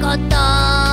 こと。